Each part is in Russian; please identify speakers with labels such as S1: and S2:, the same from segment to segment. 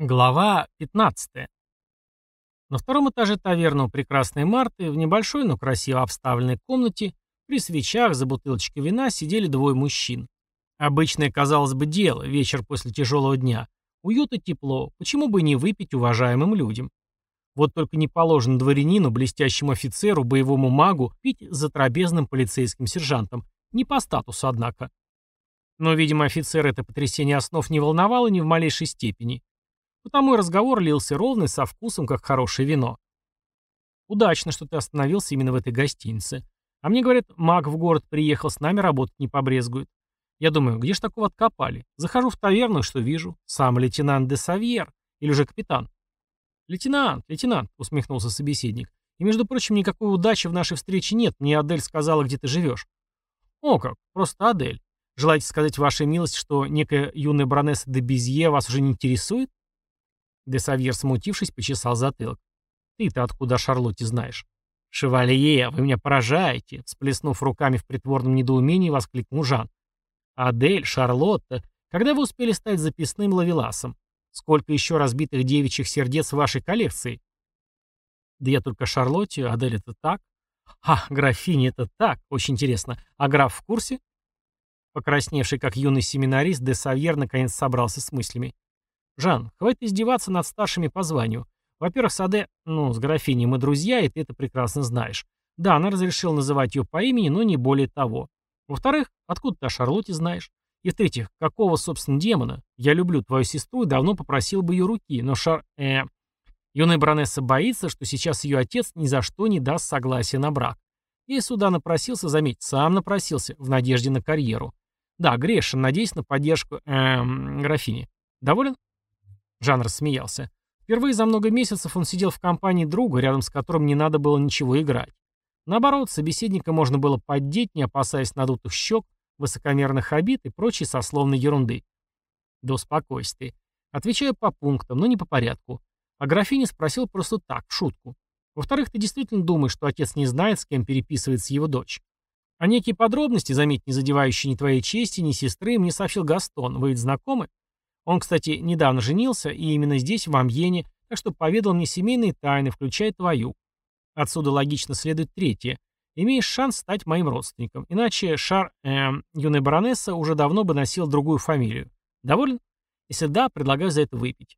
S1: Глава 15. На втором этаже таверны у прекрасной Марты в небольшой, но красиво обставленной комнате при свечах за бутылочкой вина сидели двое мужчин. Обычное, казалось бы, дело, вечер после тяжелого дня. Уют и тепло, почему бы не выпить уважаемым людям? Вот только не положено дворянину, блестящему офицеру, боевому магу пить за трапезным полицейским сержантом. Не по статусу, однако. Но, видимо, офицер это потрясение основ не волновало ни в малейшей степени. Потому и разговор лился ровный, со вкусом, как хорошее вино. Удачно, что ты остановился именно в этой гостинице. А мне говорят, маг в город приехал, с нами работать не побрезгует. Я думаю, где ж такого откопали? Захожу в таверну, что вижу? Сам лейтенант де Савьер. Или уже капитан? Лейтенант, лейтенант, усмехнулся собеседник. И, между прочим, никакой удачи в нашей встрече нет. Мне Адель сказала, где ты живешь. О как, просто Адель. Желаете сказать, вашей милость, что некая юная баронесса де Безье вас уже не интересует? Десавьер, смутившись, почесал затылок. «Ты-то откуда о Шарлотте знаешь?» «Шевалье, вы меня поражаете!» Сплеснув руками в притворном недоумении, воскликнул Жан. «Адель, Шарлотта, когда вы успели стать записным лавеласом? Сколько еще разбитых девичьих сердец в вашей коллекции?» «Да я только Шарлотте, Адель это так?» «А, графиня это так, очень интересно. А граф в курсе?» Покрасневший, как юный семинарист, де Савьер наконец собрался с мыслями. «Жан, хватит издеваться над старшими по званию. Во-первых, Саде, ну, с графиней мы друзья, и ты это прекрасно знаешь. Да, она разрешила называть ее по имени, но не более того. Во-вторых, откуда ты о Шарлотте знаешь? И в-третьих, какого, собственно, демона? Я люблю твою сестру и давно попросил бы ее руки, но Шар... Э... Юная баронесса боится, что сейчас ее отец ни за что не даст согласия на брак. И сюда напросился, заметь, сам напросился, в надежде на карьеру. Да, грешен, надеясь на поддержку, эм, графини. Доволен? Жан рассмеялся. Впервые за много месяцев он сидел в компании друга, рядом с которым не надо было ничего играть. Наоборот, собеседника можно было поддеть, не опасаясь надутых щек, высокомерных обид и прочей сословной ерунды. Да успокойся ты. Отвечаю по пунктам, но не по порядку. А графиня спросил просто так, в шутку. Во-вторых, ты действительно думаешь, что отец не знает, с кем переписывается его дочь. А некие подробности, заметь, не задевающие ни твоей чести, ни сестры, мне сообщил Гастон. Вы ведь знакомы? Он, кстати, недавно женился, и именно здесь, в Амьене, так что поведал мне семейные тайны, включая твою. Отсюда логично следует третье. Имеешь шанс стать моим родственником. Иначе Шар, эм, юная баронесса, уже давно бы носил другую фамилию. Доволен? Если да, предлагаю за это выпить.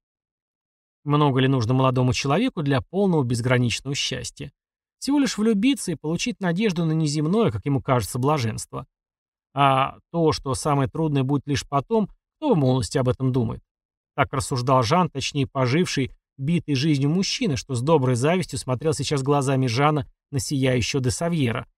S1: Много ли нужно молодому человеку для полного безграничного счастья? Всего лишь влюбиться и получить надежду на неземное, как ему кажется, блаженство. А то, что самое трудное будет лишь потом, кто в молодости об этом думает? Так рассуждал Жан, точнее поживший, битый жизнью мужчина, что с доброй завистью смотрел сейчас глазами Жана на сияющего де Савьера.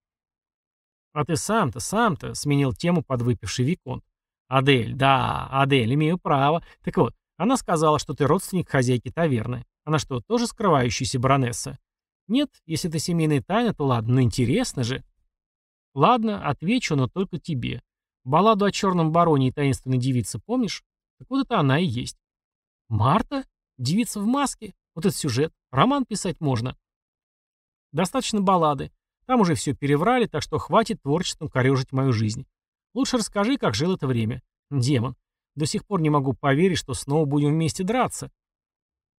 S1: «А ты сам-то, сам-то», — сменил тему подвыпивший Виконт. «Адель, да, Адель, имею право. Так вот, она сказала, что ты родственник хозяйки таверны. Она что, тоже скрывающаяся баронесса? Нет, если это семейная тайна, то ладно, но интересно же». «Ладно, отвечу, но только тебе. Балладу о черном бароне и таинственной девице помнишь? Так вот это она и есть. Марта? Девица в маске? Вот этот сюжет. Роман писать можно. Достаточно баллады. Там уже все переврали, так что хватит творчеством корежить мою жизнь. Лучше расскажи, как жил это время. Демон. До сих пор не могу поверить, что снова будем вместе драться.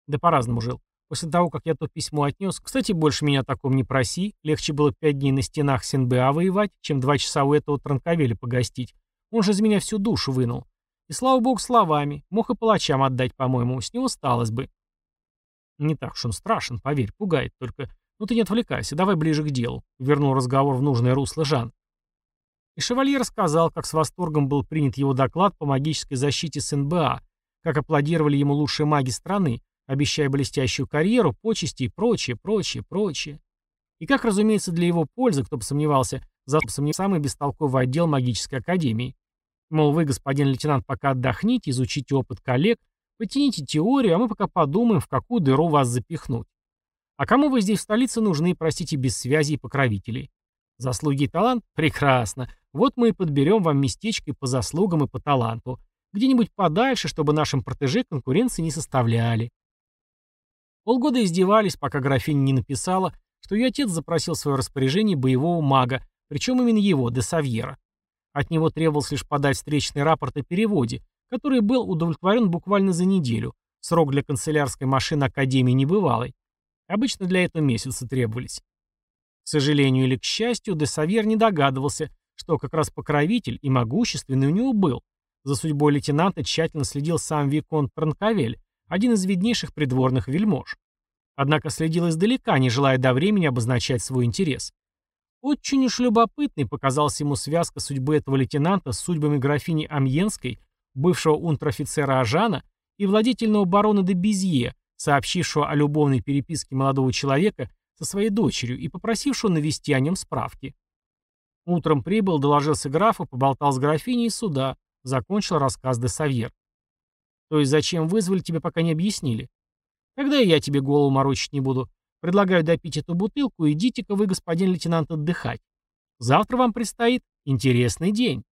S1: Да по-разному жил. После того, как я то письмо отнес, кстати, больше меня о таком не проси, легче было пять дней на стенах Синбеа воевать, чем два часа у этого Транковеля погостить. Он же из меня всю душу вынул. И слава богу словами, мог и палачам отдать, по-моему, с него сталось бы. Не так уж он страшен, поверь, пугает только. Ну ты не отвлекайся, давай ближе к делу. Вернул разговор в нужное русло Жан. И шевалье рассказал, как с восторгом был принят его доклад по магической защите СНБА, как аплодировали ему лучшие маги страны, обещая блестящую карьеру, почести и прочее, прочее, прочее. И как, разумеется, для его пользы, кто бы сомневался, за самый бестолковый отдел магической академии. Мол, вы, господин лейтенант, пока отдохните, изучите опыт коллег, потяните теорию, а мы пока подумаем, в какую дыру вас запихнуть. А кому вы здесь в столице нужны, простите, без связи и покровителей? Заслуги и талант? Прекрасно. Вот мы и подберем вам местечко и по заслугам, и по таланту. Где-нибудь подальше, чтобы нашим протеже конкуренции не составляли. Полгода издевались, пока графиня не написала, что ее отец запросил свое распоряжение боевого мага, причем именно его, де Савьера. От него требовалось лишь подать встречный рапорт о переводе, который был удовлетворен буквально за неделю, Срок для канцелярской машины Академии небывалый. Обычно для этого месяцы требовались. К сожалению или к счастью, де Савьер не догадывался, что как раз покровитель и могущественный у него был. За судьбой лейтенанта тщательно следил сам Виконт Транковель, один из виднейших придворных вельмож. Однако следил издалека, не желая до времени обозначать свой интерес. Очень уж любопытной показалась ему связка судьбы этого лейтенанта с судьбами графини Амьенской, бывшего унтер-офицера Ажана и владетельного барона де Безье, сообщившего о любовной переписке молодого человека со своей дочерью и попросившего навести о нем справки. Утром прибыл, доложился графу, поболтал с графиней суда, закончил рассказ де Савьер. То есть зачем вызвали, тебе пока не объяснили. Тогда и я тебе голову морочить не буду. Предлагаю допить эту бутылку, идите-ка вы, господин лейтенант, отдыхать. Завтра вам предстоит интересный день.